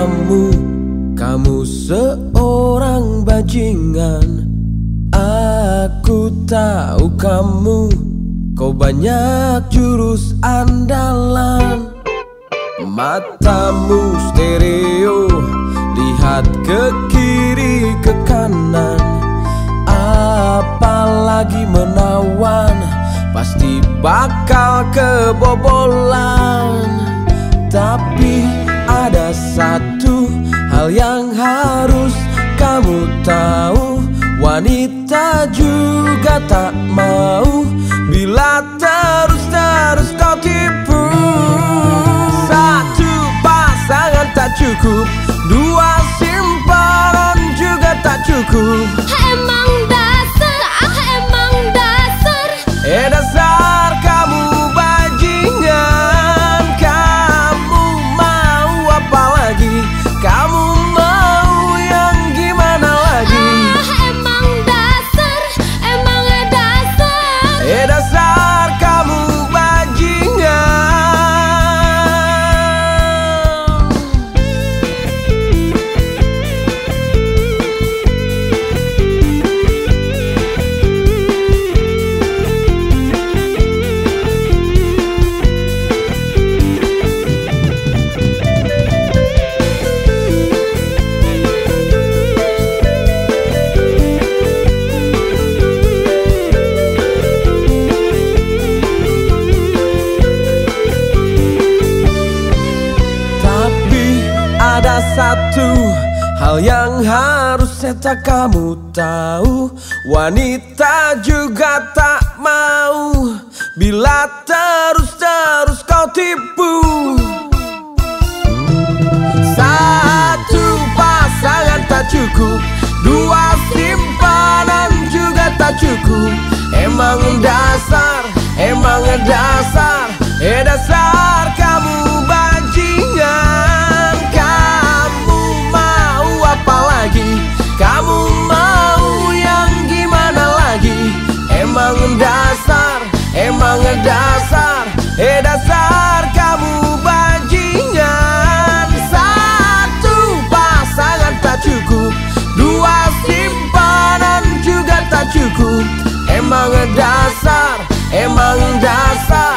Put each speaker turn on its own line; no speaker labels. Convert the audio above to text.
matamu Kamu seorang bajingan. Aku tahu kamu Kau banyak jurus andalan. Matamu stereo Lihat ke kiri ke kanan. Apalagi menawan Pasti bakal kebobolan. Tapi ada satu hal yang harus kamu tahu. Wanita juga tak mau. Bila satu. Hal yang harus seta kamu tahu. Wanita juga tak mau. Bila terus-terus kau tipu. Satu pasangan tak cukup. Dua simpanan juga tak cukup. Emang dasar, emang dasar Cukup. Emang dasar, emang dasar.